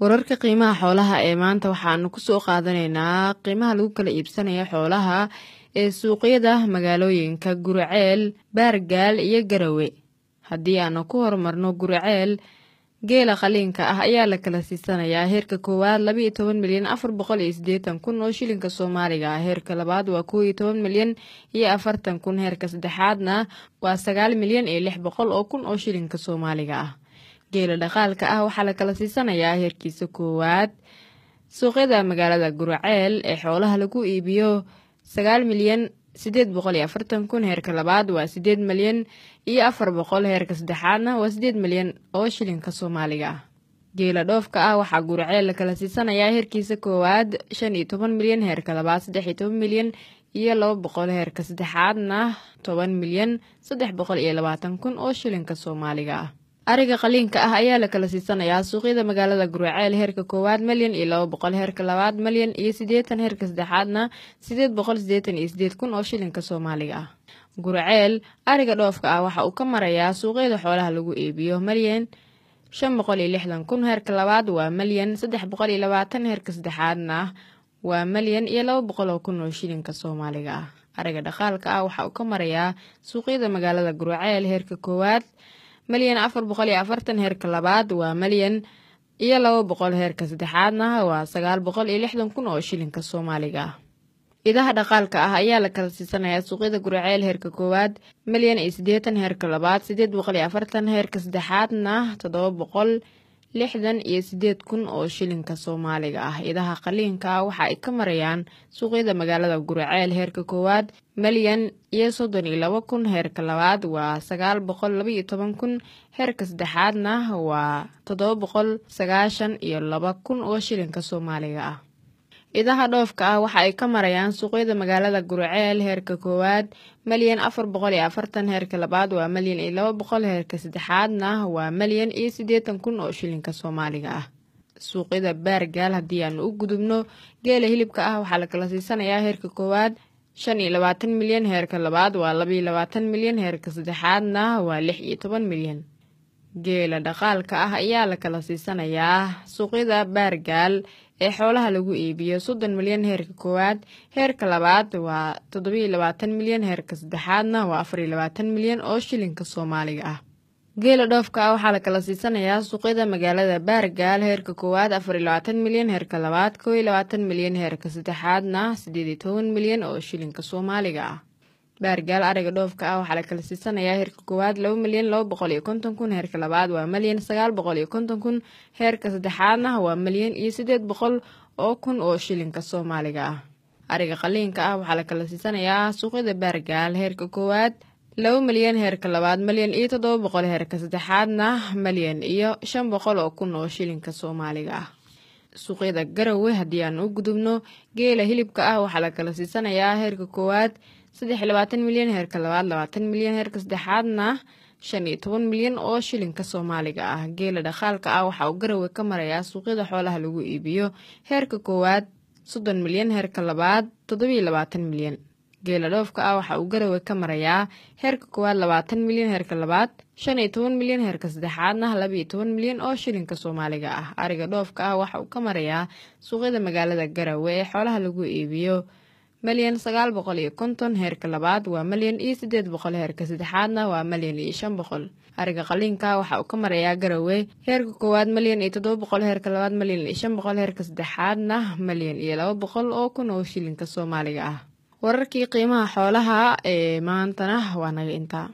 wararka qiimaha xoolaha ee maanta waxaanu ku soo qaadanaynaa qiimaha lagu kala iibsanaya xoolaha ee suuqyada magaalooyinka guraceel baargaal iyo garawe. Haddii aanu ku horumarno guraceel geela qaliinka ah ayaa la kala siisanayaa. Heerka koowaad labaiyo toban milyan afar boqol iyo siddeetan kun oo shilinka soomaaliga ah. Heerka labaad waa kow iyo toban milyan iyo afartan kun. Heerka saddexaadna waa sagaal milyan iyo lix boqol oo kun oo shilinka soomaaliga ah geela dhaqaalka ah waxaa la kala siisanayaa heerkiisa koowaad. Suuqyada magaalada guraceel ee xoolaha lagu iibiyo sagaal milyan siddeed boqol iyo afartan kun heerka labaad waa siddeed milyan iyo afar boqol heerka saddexaadna waa siddeed milyan oo shilinka soomaaliga ah. Geela dhoofka ah waxaa guraceel la kala siisanayaa heerkiisa koowaad shan iyo toban milyan heerka labaad saddex iyo toban milyan iyo laba boqol heerka saddexaadna toban milyan saddex boqol iyo labaatan kun oo shilinka soomaaliga ah ariga qaliinka ah ayaa la kala siisanayaa suuqyada magaalada guraceel heerka koowaad malyan iyo laba boqol heerka labaad malyan iyo siddeetan heerka saddexaadna siddeed boqol siddeetan iyo siddeed kun oo shilinka soomaaliga ah. Guraceel ariga dhoofka ah waxa uu ka marayaa suuqyada xoolaha lagu iibiyo malyan shan boqol iyo lixdan kun heerka labaad waa malyan saddex boqol iyo labaatan heerka saddexaadna waa malyan iyo laba boqol oo kun oo shilinka soomaaliga ah. Ariga dhaqaalka ah waxa uu ka marayaa suuqyada magaalada guraceel heerka koowaad malyan afar boqol iyo afartan heerka labaad waa malyan iyo laba boqol heerka saddexaadna waa sagaal boqol iyo lixdan kun oo shilinka soomaaliga. Ah idaha dhaqaalka ah ayaa la kala siisanayaa suuqyada guraceel heerka koowaad malyan iyo siddeetan heerka labaad siddeed boqol iyo afartan heerka saddexaadna toddoba boqol lixdan iyo siddeed kun oo shilinka soomaaliga ah. Idaha qaliinka ah waxa ay ka marayaan suuqyada magaalada guraceel heerka koowaad malyan iyo soddon iyo laba kun heerka labaad waa sagaal boqol labaiyo toban kun heerka saddexaadna waa toddoba boqol sagaashan iyo laba kun oo shilinka soomaaliga ah idaha dhoofka ah waxa ay ka marayaan suuqyada magaalada guraceel heerka koowaad malyan afar boqol iyo afartan heerka labaad waa malyan iyo laba boqol heerka saddexaadna waa malyan iyo siddeetan kun oo shilinka soomaaliga ah. Suuqyada baargaal haddii aanu u gudubno geela hilibka ah waxaa la kala siisanayaa heerka koowaad shan iyo labaatan milyan heerka labaad waa labaiyo labaatan milyan heerka saddexaadna waa lix iyo toban milyan. Geela dhaqaalka ah ayaa la kala siisanayaa suuqyada baargaal ee xoolaha lagu iibiyo. Soddon milyan heerka koowaad heerka labaad waa toddobiiyo labaatan milyan heerka saddexaadna waa afariyo labaatan milyan oo shilinka soomaaliga ah. Geela dhoofka ah waxaa la kala siisanayaa suuqyada magaalada baargaal heerka koowaad afariyo labaatan milyan heerka labaad kow iyo labaatan milyan heerka saddexaadna siddeed iyo toban milyan oo shilinka soomaaliga ah baargaal ariga dhoofka ah waxaa la kala siisanayaa heerka koowaad laba milyan laba boqol iyo konton kun heerka labaad waa malyan sagaal boqol iyo konton kun heerka saddexaadna waa malyan iyo siddeed boqol oo kun oo shilinka soomaaliga ah. Ariga qaliinka ah waxaa la kala siisanayaa suuqyada baargaal heerka koowaad laba milyan heerka labaad malyan iyo toddoba boqol heerka saddexaadna malyan iyo shan boqol oo kun oo shilinka soomaaliga ah. Suuqyada garawe haddii aan u gudubno geela hilibka ah waxaa la kala siisanayaa heerka koowaad labaatan milyan heerka labaad labaatan milyan heerka saddexaadna shan iyo toban milyan oo shilinka soomaaliga ah. Geela dhaqaalka ah waxa uu garawe ka marayaa suuqyada xoolaha lagu iibiyo. Heerka koowaad soddon milyan heerka labaad toddobiiyo labaatan milyan. Geela dhoofka ah waxa uu garawe ka marayaa heerka koowaad labaatan milyan heerka labaad shan iyo toban milyan heerka saddexaadna labaiyo toban milyan oo shilinka soomaaliga ah. Ariga dhoofka ah waxa uu ka marayaa suuqyada magaalada garawe ee xoolaha lagu iibiyo malyan sagaal boqol iyo konton heerka labaad waa malyan iyo siddeed boqol heerka saddexaadna waa malyan iyo shan boqol. Ariga qaliinka waxa uu ka marayaa garawe heerka koowaad malyan iyo toddoba boqol heerka labaad malyan iyo shan boqol heerka saddexaadna malyan iyo laba boqol oo kun oo shilinka soomaaliga ah. Wararkii qiimaha xoolaha ee maantana waa naga intaa